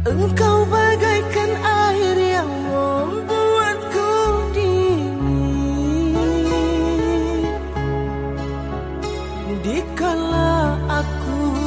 Engkau bagaikan air yang membuatku dingin. Dikala aku